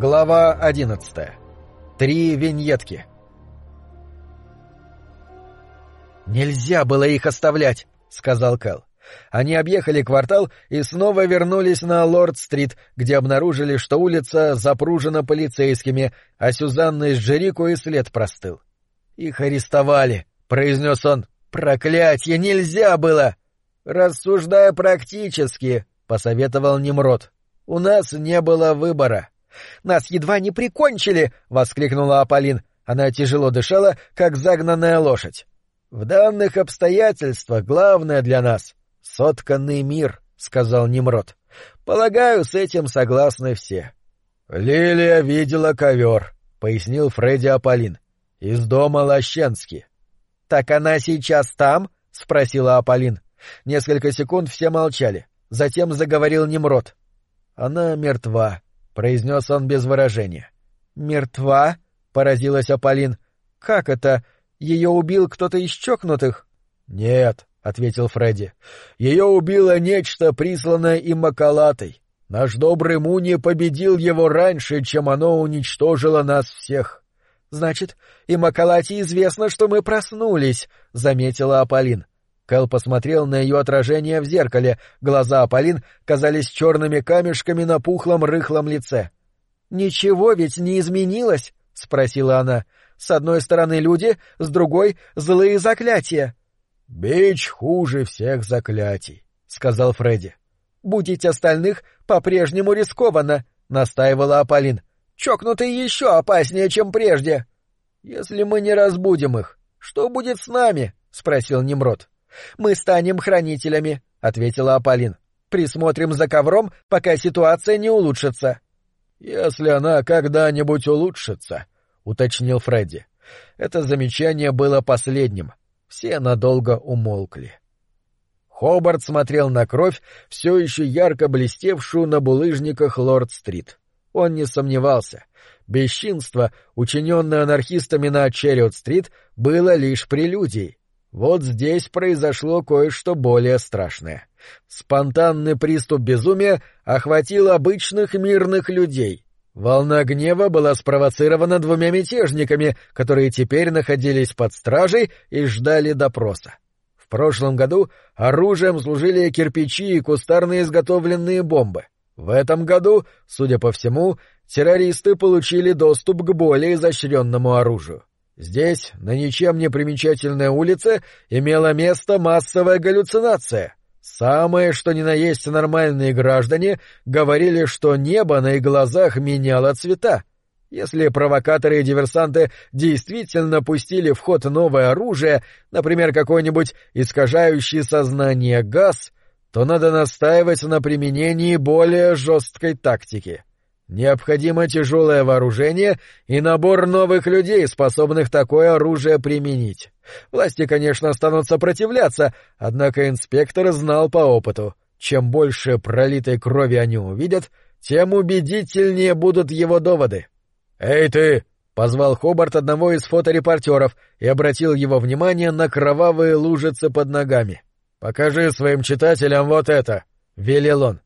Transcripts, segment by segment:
Глава 11. Три виньетки. «Нельзя было их оставлять», — сказал Кэл. Они объехали квартал и снова вернулись на Лорд-стрит, где обнаружили, что улица запружена полицейскими, а Сюзанна из Джерико и след простыл. «Их арестовали», — произнес он. «Проклятье! Нельзя было!» «Рассуждая практически», — посоветовал Немрод. «У нас не было выбора». «Нас едва не прикончили!» — воскликнула Аполлин. Она тяжело дышала, как загнанная лошадь. «В данных обстоятельствах главное для нас — сотканный мир», — сказал Немрод. «Полагаю, с этим согласны все». «Лилия видела ковер», — пояснил Фредди Аполлин. «Из дома Лощенски». «Так она сейчас там?» — спросила Аполлин. Несколько секунд все молчали. Затем заговорил Немрод. «Она мертва», — произнес он без выражения. «Мертва?» — поразилась Аполлин. «Как это? Ее убил кто-то из чокнутых?» «Нет», — ответил Фредди. «Ее убило нечто, присланное им Макалатой. Наш добрый Муни победил его раньше, чем оно уничтожило нас всех». «Значит, и Макалате известно, что мы проснулись», — заметила Аполлин. Кэл посмотрел на ее отражение в зеркале, глаза Аполлин казались черными камешками на пухлом рыхлом лице. «Ничего ведь не изменилось?» — спросила она. «С одной стороны люди, с другой — злые заклятия». «Бич хуже всех заклятий», — сказал Фредди. «Будить остальных по-прежнему рискованно», — настаивала Аполлин. «Чокнутые еще опаснее, чем прежде». «Если мы не разбудим их, что будет с нами?» — спросил Немрод. Мы станем хранителями, ответила Аполлин. Присмотрим за ковром, пока ситуация не улучшится. Если она когда-нибудь улучшится, уточнил Фредди. Это замечание было последним. Все надолго умолкли. Хобарт смотрел на кровь, все еще ярко блестевшую на булыжниках Лорд-стрит. Он не сомневался. Бесчинство, учиненное анархистами на Черриот-стрит, было лишь прелюдией. Вот здесь произошло кое-что более страшное. Спонтанный приступ безумия охватил обычных мирных людей. Волна гнева была спровоцирована двумя мятежниками, которые теперь находились под стражей и ждали допроса. В прошлом году оружием служили кирпичи и кустарно изготовленные бомбы. В этом году, судя по всему, террористы получили доступ к более изощренному оружию. Здесь, на ничем не примечательной улице, имела место массовая галлюцинация. Самое, что ни на есть нормальные граждане, говорили, что небо на их глазах меняло цвета. Если провокаторы и диверсанты действительно пустили в ход новое оружие, например, какой-нибудь искажающий сознание газ, то надо настаивать на применении более жесткой тактики. Необходимо тяжелое вооружение и набор новых людей, способных такое оружие применить. Власти, конечно, станут сопротивляться, однако инспектор знал по опыту. Чем больше пролитой крови они увидят, тем убедительнее будут его доводы. «Эй ты!» — позвал Хобарт одного из фоторепортеров и обратил его внимание на кровавые лужицы под ногами. «Покажи своим читателям вот это!» — велел он.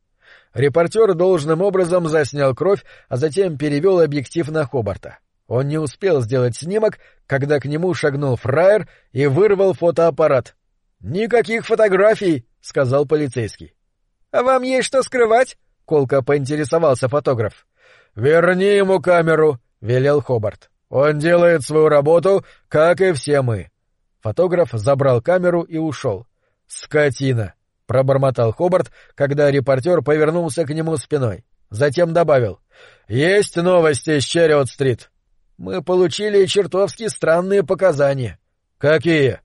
Репортер должным образом заснял кровь, а затем перевел объектив на Хобарта. Он не успел сделать снимок, когда к нему шагнул фраер и вырвал фотоаппарат. «Никаких фотографий!» — сказал полицейский. «А вам есть что скрывать?» — колко поинтересовался фотограф. «Верни ему камеру!» — велел Хобарт. «Он делает свою работу, как и все мы». Фотограф забрал камеру и ушел. «Скотина!» — пробормотал Хобарт, когда репортер повернулся к нему спиной. Затем добавил. «Есть новости с Черриот-стрит. Мы получили чертовски странные показания». «Какие?»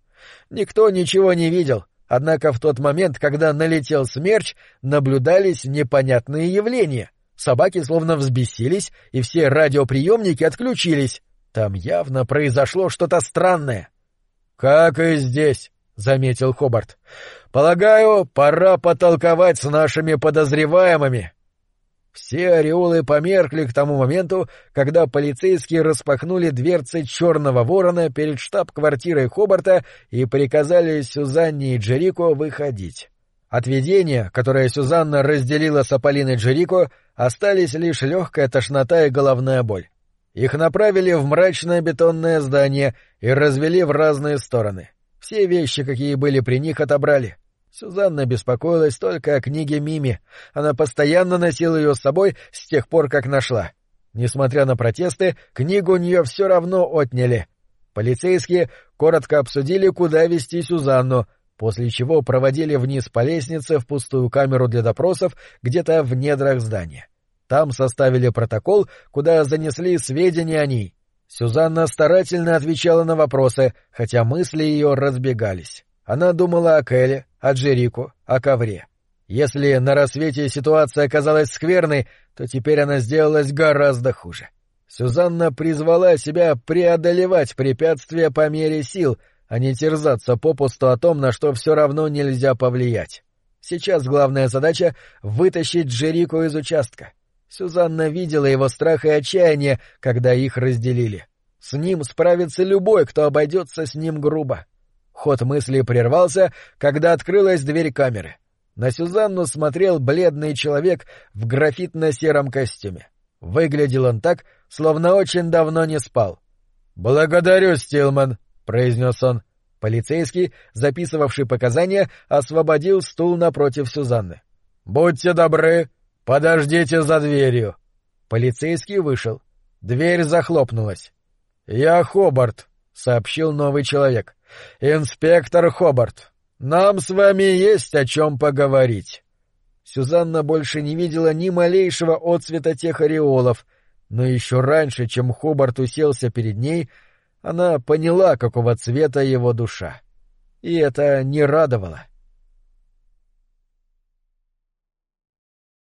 «Никто ничего не видел, однако в тот момент, когда налетел смерч, наблюдались непонятные явления. Собаки словно взбесились, и все радиоприемники отключились. Там явно произошло что-то странное». «Как и здесь», — заметил Хобарт. Полагаю, пора потолковать с нашими подозреваемыми. Все ореолы померкли к тому моменту, когда полицейские распахнули дверцы черного ворона перед штаб-квартирой Хобарта и приказали Сюзанне и Джерико выходить. От видения, которое Сюзанна разделила с Аполлиной Джерико, остались лишь легкая тошнота и головная боль. Их направили в мрачное бетонное здание и развели в разные стороны. Все вещи, какие были при них, отобрали. Сюзанна беспокоилась только о книге Мими. Она постоянно носила ее с собой с тех пор, как нашла. Несмотря на протесты, книгу у нее все равно отняли. Полицейские коротко обсудили, куда вести Сюзанну, после чего проводили вниз по лестнице в пустую камеру для допросов где-то в недрах здания. Там составили протокол, куда занесли сведения о ней. Сюзанна старательно отвечала на вопросы, хотя мысли ее разбегались. Она думала о Кэле, о Джерику, о ковре. Если на рассвете ситуация оказалась скверной, то теперь она сделалась гораздо хуже. Сюзанна призвала себя преодолевать препятствия по мере сил — а не терзаться попусту о том, на что все равно нельзя повлиять. Сейчас главная задача — вытащить Джерико из участка. Сюзанна видела его страх и отчаяние, когда их разделили. С ним справится любой, кто обойдется с ним грубо. Ход мысли прервался, когда открылась дверь камеры. На Сюзанну смотрел бледный человек в графитно-сером костюме. Выглядел он так, словно очень давно не спал. — Благодарю, Стилман, произнес он. Полицейский, записывавший показания, освободил стул напротив Сюзанны. Будьте добры, подождите за дверью. Полицейский вышел. Дверь захлопнулась. Я Хобарт, сообщил новый человек. Инспектор Хобарт. Нам с вами есть о чем поговорить. Сюзанна больше не видела ни малейшего отцвета тех ореолов, но еще раньше, чем Хобарт уселся перед ней, она поняла, какого цвета его душа. И это не радовало.